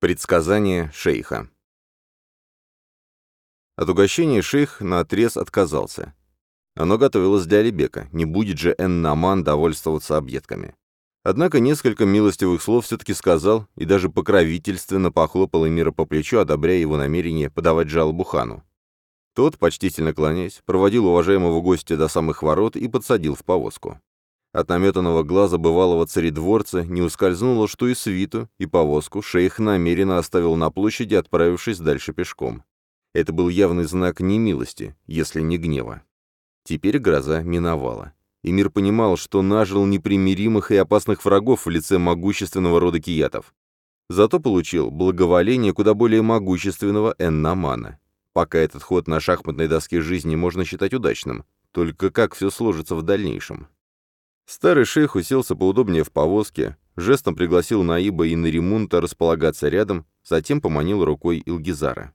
Предсказание шейха От угощения шейх наотрез отказался. Оно готовилось для Алибека, не будет же Эн-Наман довольствоваться объедками. Однако несколько милостивых слов все-таки сказал и даже покровительственно похлопал Эмира по плечу, одобряя его намерение подавать жалобу хану. Тот, почтительно кланяясь, проводил уважаемого гостя до самых ворот и подсадил в повозку. От наметанного глаза бывалого царедворца не ускользнуло, что и свиту, и повозку шейх намеренно оставил на площади, отправившись дальше пешком. Это был явный знак немилости, если не гнева. Теперь гроза миновала. И мир понимал, что нажил непримиримых и опасных врагов в лице могущественного рода киятов. Зато получил благоволение куда более могущественного Эннамана. Пока этот ход на шахматной доске жизни можно считать удачным, только как все сложится в дальнейшем. Старый шейх уселся поудобнее в повозке, жестом пригласил Наиба и Наримунта располагаться рядом, затем поманил рукой Илгизара.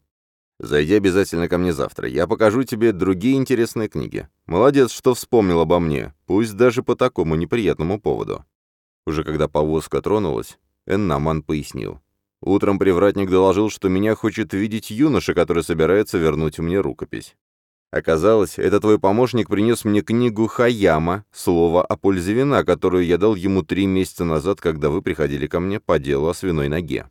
«Зайди обязательно ко мне завтра, я покажу тебе другие интересные книги. Молодец, что вспомнил обо мне, пусть даже по такому неприятному поводу». Уже когда повозка тронулась, Эннаман пояснил. «Утром привратник доложил, что меня хочет видеть юноша, который собирается вернуть мне рукопись. Оказалось, это твой помощник принес мне книгу Хаяма «Слово о пользе вина», которую я дал ему три месяца назад, когда вы приходили ко мне по делу о свиной ноге.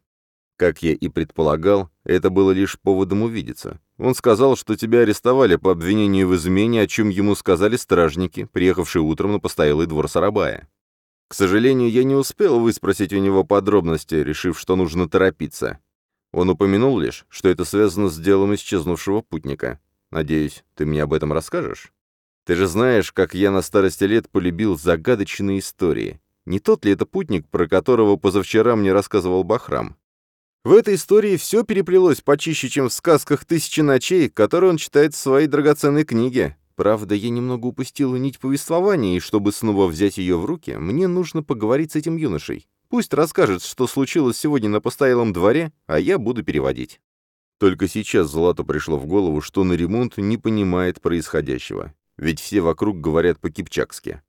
Как я и предполагал, это было лишь поводом увидеться. Он сказал, что тебя арестовали по обвинению в измене, о чем ему сказали стражники, приехавшие утром на постоялый двор Сарабая. К сожалению, я не успел выспросить у него подробности, решив, что нужно торопиться. Он упомянул лишь, что это связано с делом исчезнувшего путника. Надеюсь, ты мне об этом расскажешь? Ты же знаешь, как я на старости лет полюбил загадочные истории. Не тот ли это путник, про которого позавчера мне рассказывал Бахрам? В этой истории все переплелось почище, чем в сказках «Тысячи ночей», которые он читает в своей драгоценной книге. Правда, я немного упустила нить повествования, и чтобы снова взять ее в руки, мне нужно поговорить с этим юношей. Пусть расскажет, что случилось сегодня на постоялом дворе, а я буду переводить. Только сейчас Злату пришло в голову, что на ремонт не понимает происходящего. Ведь все вокруг говорят по-кипчакски.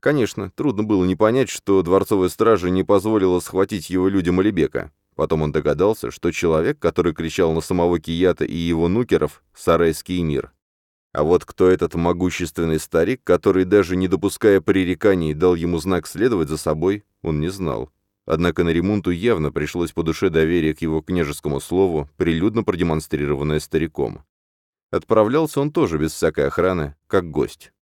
Конечно, трудно было не понять, что дворцовая стража не позволила схватить его людям Алибека. Потом он догадался, что человек, который кричал на самого Кията и его нукеров, — Сарайский мир. А вот кто этот могущественный старик, который, даже не допуская пререканий, дал ему знак следовать за собой, он не знал. Однако на ремонту явно пришлось по душе доверие к его княжескому слову, прилюдно продемонстрированное стариком. Отправлялся он тоже без всякой охраны, как гость.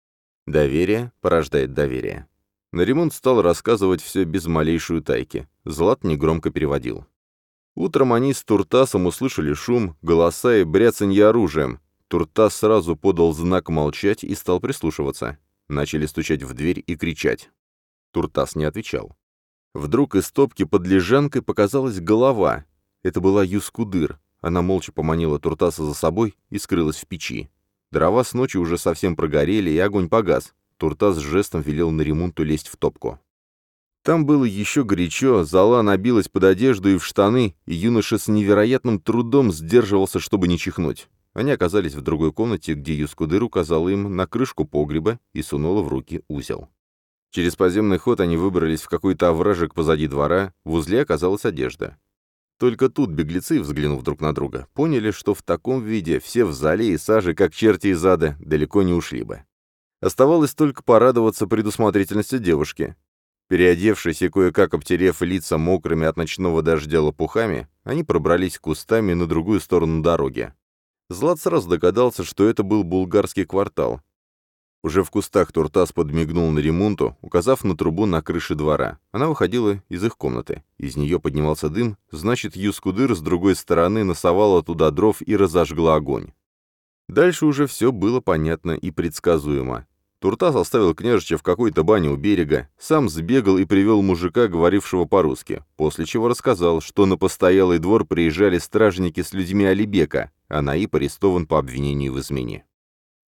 Доверие порождает доверие. Наримунд стал рассказывать все без малейшей тайки. Злат негромко переводил. Утром они с Туртасом услышали шум, голоса и бряцанье оружием. Туртас сразу подал знак молчать и стал прислушиваться. Начали стучать в дверь и кричать. Туртас не отвечал. Вдруг из топки под лежанкой показалась голова. Это была Юскудыр. Она молча поманила Туртаса за собой и скрылась в печи. Дрова с ночи уже совсем прогорели, и огонь погас. Туртас жестом велел на ремонту лезть в топку. Там было еще горячо, зала набилась под одежду и в штаны, и юноша с невероятным трудом сдерживался, чтобы не чихнуть. Они оказались в другой комнате, где Юскудыр указала им на крышку погреба и сунула в руки узел. Через подземный ход они выбрались в какой-то овражек позади двора, в узле оказалась одежда. Только тут беглецы, взглянув друг на друга, поняли, что в таком виде все в зале и саже, как черти из ада, далеко не ушли бы. Оставалось только порадоваться предусмотрительности девушки. Переодевшись и кое-как обтерев лица мокрыми от ночного дождя лопухами, они пробрались кустами на другую сторону дороги. Злат сразу догадался, что это был булгарский квартал, уже в кустах Туртас подмигнул на ремонту, указав на трубу на крыше двора. Она выходила из их комнаты. Из нее поднимался дым, значит, Юскудыр с другой стороны насовала туда дров и разожгла огонь. Дальше уже все было понятно и предсказуемо. Туртас оставил княжича в какой-то бане у берега, сам сбегал и привел мужика, говорившего по-русски, после чего рассказал, что на постоялый двор приезжали стражники с людьми Алибека, а Наиб арестован по обвинению в измене.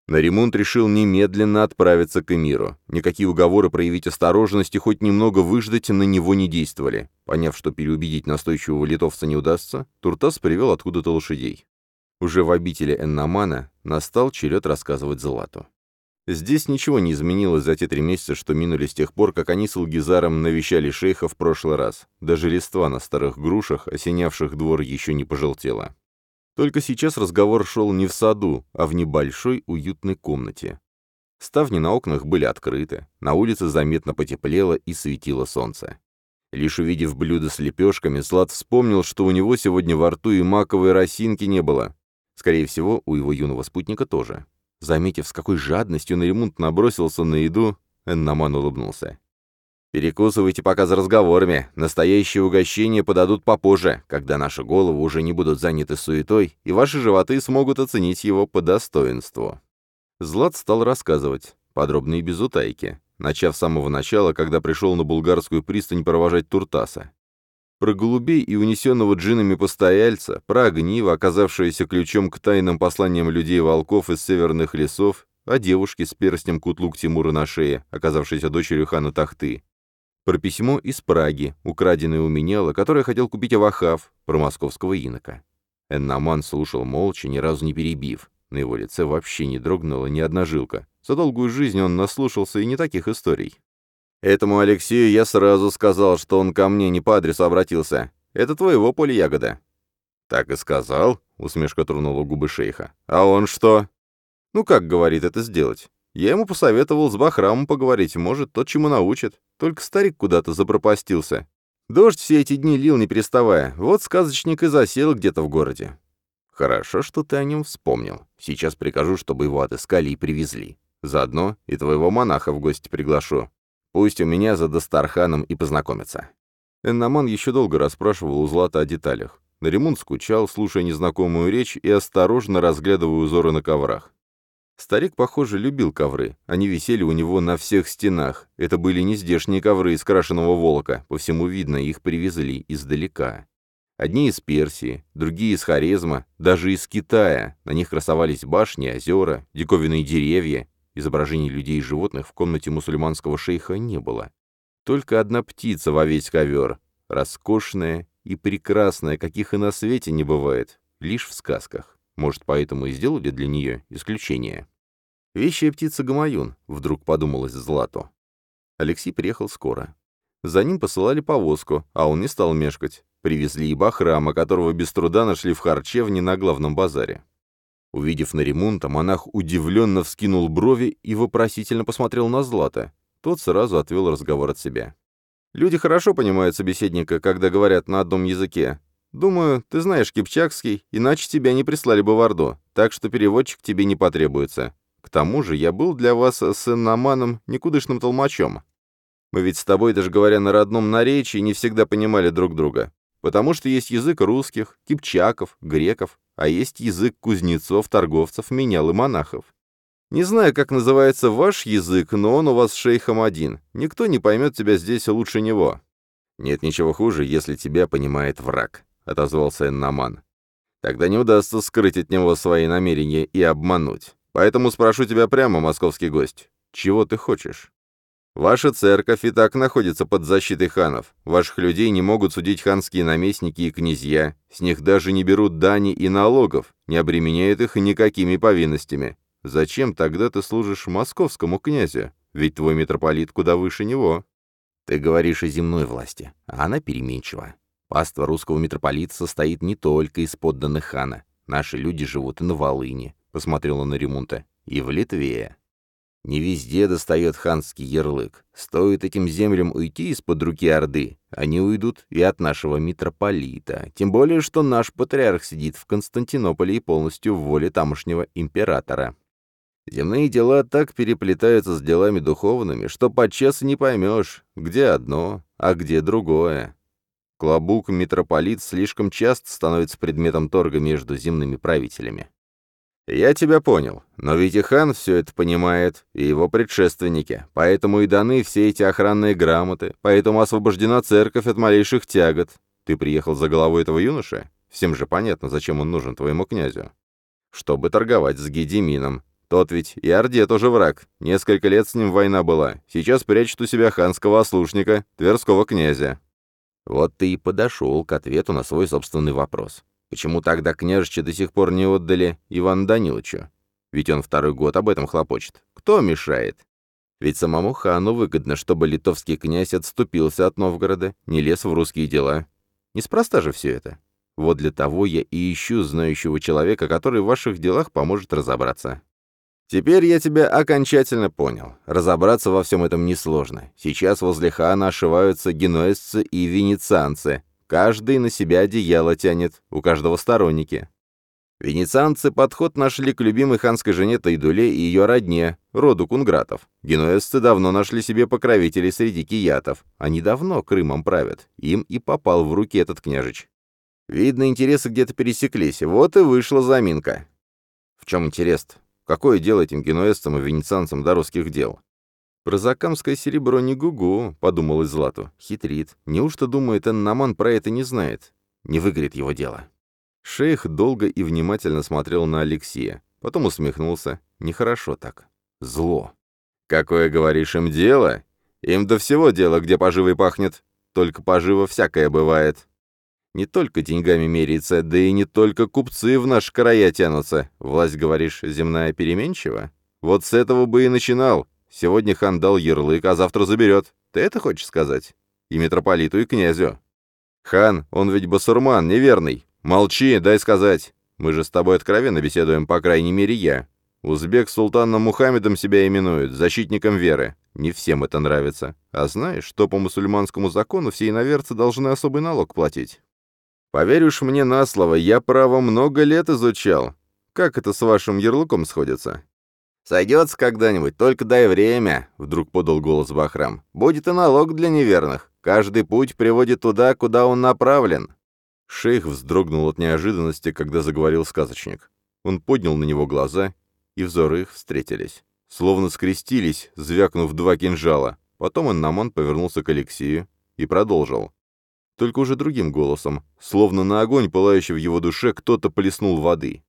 Наримунд решил немедленно отправиться к Эмиру. Никакие уговоры проявить осторожность и хоть немного выждать на него не действовали. Поняв, что переубедить настойчивого литовца не удастся, Туртас привел откуда-то лошадей. Уже в обители Эннамана настал черед рассказывать Злату. Здесь ничего не изменилось за те три месяца, что минули с тех пор, как они с Илгизаром навещали шейха в прошлый раз. Даже листва на старых грушах, осенявших двор, еще не пожелтела. Только сейчас разговор шел не в саду, а в небольшой уютной комнате. Ставни на окнах были открыты, на улице заметно потеплело и светило солнце. Лишь увидев блюдо с лепешками, Злат вспомнил, что у него сегодня во рту и маковой росинки не было. Скорее всего, у его юного спутника тоже. Заметив, с какой жадностью Наримунд набросился на еду, Эннаман улыбнулся. «Перекусывайте пока за разговорами. Настоящее угощение подадут попозже, когда наши головы уже не будут заняты суетой, и ваши животы смогут оценить его по достоинству». Злат стал рассказывать, подробно и без утайки, начав с самого начала, когда пришел на булгарскую пристань провожать Туртаса. Про голубей и унесенного джинами постояльца, про огниво, оказавшееся ключом к тайным посланиям людей-волков из северных лесов, о девушке с перстнем кутлук Тимура на шее, оказавшейся дочерью хана Тахты. Про письмо из Праги, украденное у Меняла, которое хотел купить Авахав, про московского инока. Эннаман слушал молча, ни разу не перебив. На его лице вообще не дрогнула ни одна жилка. За долгую жизнь он наслушался и не таких историй. Этому Алексею я сразу сказал, что он ко мне не по адресу обратился. Это твоего поля ягода». «Так и сказал?» — усмешка тронула губы шейха. «А он что?» «Ну как, — говорит, — это сделать? Я ему посоветовал с Бахрамом поговорить, может, тот чему научит. Только старик куда-то запропастился. Дождь все эти дни лил, не переставая. Вот сказочник и засел где-то в городе. Хорошо, что ты о нем вспомнил. Сейчас прикажу, чтобы его отыскали и привезли. Заодно и твоего монаха в гости приглашу. Пусть у меня за Дастарханом и познакомится». Эннаман еще долго расспрашивал у Злата о деталях. Наримун скучал, слушая незнакомую речь и осторожно разглядывая узоры на коврах. Старик, похоже, любил ковры. Они висели у него на всех стенах. Это были не здешние ковры из крашеного волока. По всему видно, их привезли издалека. Одни из Персии, другие из Хорезма, даже из Китая. На них красовались башни, озера, диковинные деревья, Изображений людей и животных в комнате мусульманского шейха не было. Только одна птица во весь ковер, роскошная и прекрасная, каких и на свете не бывает, лишь в сказках. Может, поэтому и сделали для нее исключение. «Вещая птица Гамаюн», — вдруг подумалось Злату. Алексей приехал скоро. За ним посылали повозку, а он не стал мешкать. Привезли и Бахрама, которого без труда нашли в харчевне на главном базаре. Увидев Наримунта, монах удивленно вскинул брови и вопросительно посмотрел на Злата. Тот сразу отвел разговор от себя. «Люди хорошо понимают собеседника, когда говорят на одном языке. Думаю, ты знаешь кипчакский, иначе тебя не прислали бы в Орду, так что переводчик тебе не потребуется. К тому же я был для вас с Наманом никудышным толмачом. Мы ведь с тобой, даже говоря на родном наречии, не всегда понимали друг друга. Потому что есть язык русских, кипчаков, греков, а есть язык кузнецов, торговцев, менял и монахов. Не знаю, как называется ваш язык, но он у вас с шейхом один. Никто не поймет тебя здесь лучше него». «Нет ничего хуже, если тебя понимает враг», — отозвался Эннаман. «Тогда не удастся скрыть от него свои намерения и обмануть. Поэтому спрошу тебя прямо, московский гость, чего ты хочешь?» Ваша церковь и так находится под защитой ханов. Ваших людей не могут судить ханские наместники и князья. С них даже не берут дани и налогов, не обременяют их никакими повинностями. Зачем тогда ты служишь московскому князю? Ведь твой митрополит куда выше него. Ты говоришь о земной власти, а она переменчива. Паства русского митрополита состоит не только из подданных хана. Наши люди живут и на Волыне, посмотрела на Ремунта, и в Литве. Не везде достает ханский ярлык. Стоит этим землям уйти из-под руки Орды, они уйдут и от нашего митрополита. Тем более, что наш патриарх сидит в Константинополе и полностью в воле тамошнего императора. Земные дела так переплетаются с делами духовными, что подчас не поймешь, где одно, а где другое. Клобук митрополит слишком часто становится предметом торга между земными правителями. «Я тебя понял, но ведь и хан все это понимает, и его предшественники, поэтому и даны все эти охранные грамоты, поэтому освобождена церковь от малейших тягот. Ты приехал за головой этого юноши? Всем же понятно, зачем он нужен твоему князю. Чтобы торговать с Гедемином. Тот ведь и Орде тоже враг, несколько лет с ним война была, сейчас прячет у себя ханского ослушника, Тверского князя». Вот ты и подошел к ответу на свой собственный вопрос. Почему тогда княжича до сих пор не отдали Ивану Даниловичу? Ведь он второй год об этом хлопочет. Кто мешает? Ведь самому хану выгодно, чтобы литовский князь отступился от Новгорода, не лез в русские дела. Неспроста же все это. Вот для того я и ищу знающего человека, который в ваших делах поможет разобраться. Теперь я тебя окончательно понял. Разобраться во всем этом несложно. Сейчас возле хана ошиваются генуэзцы и венецианцы. Каждый на себя одеяло тянет, у каждого сторонники. Венецианцы подход нашли к любимой ханской жене Тайдуле и ее родне, роду кунгратов. Генуэзцы давно нашли себе покровителей среди киятов. Они давно Крымом правят. Им и попал в руки этот княжич. Видно, интересы где-то пересеклись. Вот и вышла заминка. В чем интерес? Какое дело этим генуэзцам и венецианцам до русских дел? Про закамское серебро не гугу, подумал Злату. Хитрит. Неужто думает, Эннаман про это не знает? Не выгорит его дело. Шейх долго и внимательно смотрел на Алексея, потом усмехнулся. Нехорошо так. Зло. «Какое, говоришь, им дело? Им до всего дело, где поживой пахнет. Только поживо всякое бывает. Не только деньгами меряется, да и не только купцы в наш края тянутся. Власть, говоришь, земная переменчива? Вот с этого бы и начинал. Сегодня хан дал ярлык, а завтра заберет. Ты это хочешь сказать? И митрополиту, и князю. Хан, он ведь басурман, неверный. «Молчи, дай сказать. Мы же с тобой откровенно беседуем, по крайней мере, я. Узбек султаном Мухаммедом себя именует, защитником веры. Не всем это нравится. А знаешь, что по мусульманскому закону все иноверцы должны особый налог платить? Поверь уж мне на слово, я право много лет изучал. Как это с вашим ярлыком сходится?» «Сойдется когда-нибудь, только дай время», — вдруг подал голос Бахрам. «Будет и налог для неверных. Каждый путь приводит туда, куда он направлен. Шейх вздрогнул от неожиданности, когда заговорил сказочник. Он поднял на него глаза, и взоры их встретились. Словно скрестились, звякнув два кинжала. Потом Аннаман повернулся к Алексею и продолжил. Только уже другим голосом, словно на огонь, пылающий в его душе, кто-то плеснул воды.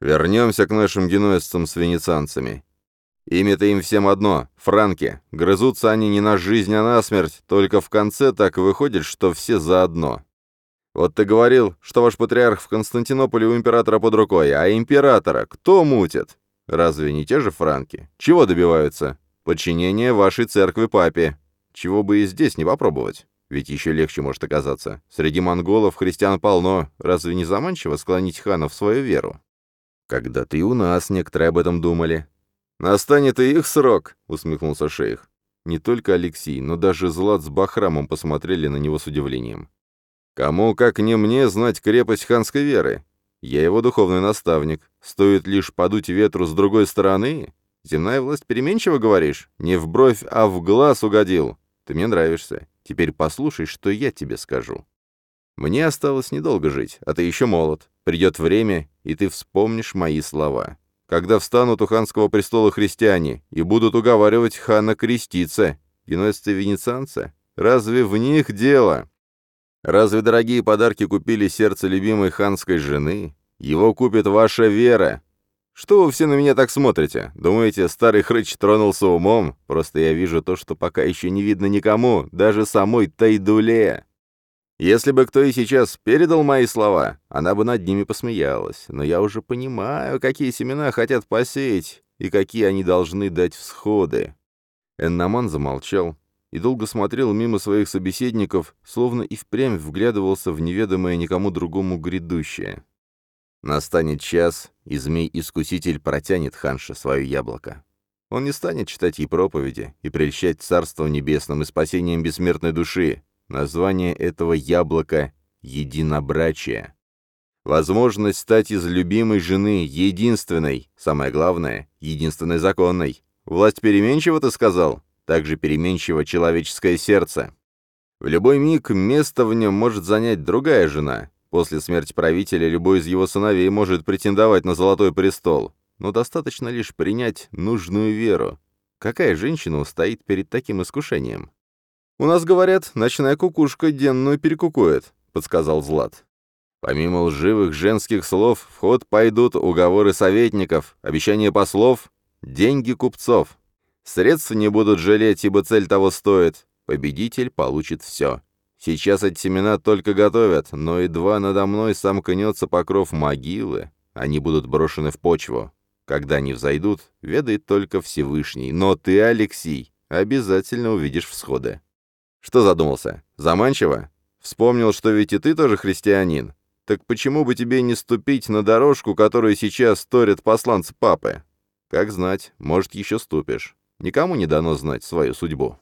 «Вернемся к нашим генуэзцам с венецианцами. Имя-то им всем одно — франки. Грызутся они не на жизнь, а на смерть, только в конце так выходит, что все заодно. Вот ты говорил, что ваш патриарх в Константинополе у императора под рукой, а императора кто мутит? Разве не те же франки? Чего добиваются? Подчинение вашей церкви папе. Чего бы и здесь не попробовать? Ведь еще легче может оказаться. Среди монголов христиан полно. Разве не заманчиво склонить хана в свою веру? Когда-то и у нас некоторые об этом думали. «Настанет и их срок», — усмехнулся шейх. Не только Алексей, но даже Злат с Бахрамом посмотрели на него с удивлением. Кому, как не мне, знать крепость ханской веры? Я его духовный наставник. Стоит лишь подуть ветру с другой стороны? Земная власть переменчива, говоришь? Не в бровь, а в глаз угодил. Ты мне нравишься. Теперь послушай, что я тебе скажу. Мне осталось недолго жить, а ты еще молод. Придет время, и ты вспомнишь мои слова. Когда встанут у ханского престола христиане и будут уговаривать хана креститься, генуэзцы венецианцы, разве в них дело? Разве дорогие подарки купили сердце любимой ханской жены? Его купит ваша вера. Что вы все на меня так смотрите? Думаете, старый хрыч тронулся умом? Просто я вижу то, что пока еще не видно никому, даже самой Тайдуле. Если бы кто и сейчас передал мои слова, она бы над ними посмеялась. Но я уже понимаю, какие семена хотят посеять и какие они должны дать всходы. Эннаман замолчал, и долго смотрел мимо своих собеседников, словно и впрямь вглядывался в неведомое никому другому грядущее. Настанет час, и змей-искуситель протянет ханше свое яблоко. Он не станет читать ей проповеди и прельщать Царством Небесным и спасением бессмертной души. Название этого яблока — единобрачие. Возможность стать из любимой жены единственной, самое главное, единственной законной. Власть переменчива, ты сказал? также переменчиво человеческое сердце. В любой миг место в нем может занять другая жена. После смерти правителя любой из его сыновей может претендовать на золотой престол. Но достаточно лишь принять нужную веру. Какая женщина устоит перед таким искушением? «У нас, говорят, ночная кукушка денную перекукует», — подсказал Злат. Помимо лживых женских слов, в ход пойдут уговоры советников, обещания послов, деньги купцов. Средств не будут жалеть, ибо цель того стоит. Победитель получит все. Сейчас эти семена только готовят, но едва надо мной сомкнется покров могилы, они будут брошены в почву. Когда они взойдут, ведает только Всевышний. Но ты, Алексей, обязательно увидишь всходы. Что задумался? Заманчиво? Вспомнил, что ведь и ты тоже христианин. Так почему бы тебе не ступить на дорожку, которую сейчас торят посланцы папы? Как знать, может, еще ступишь. Никому не дано знать свою судьбу.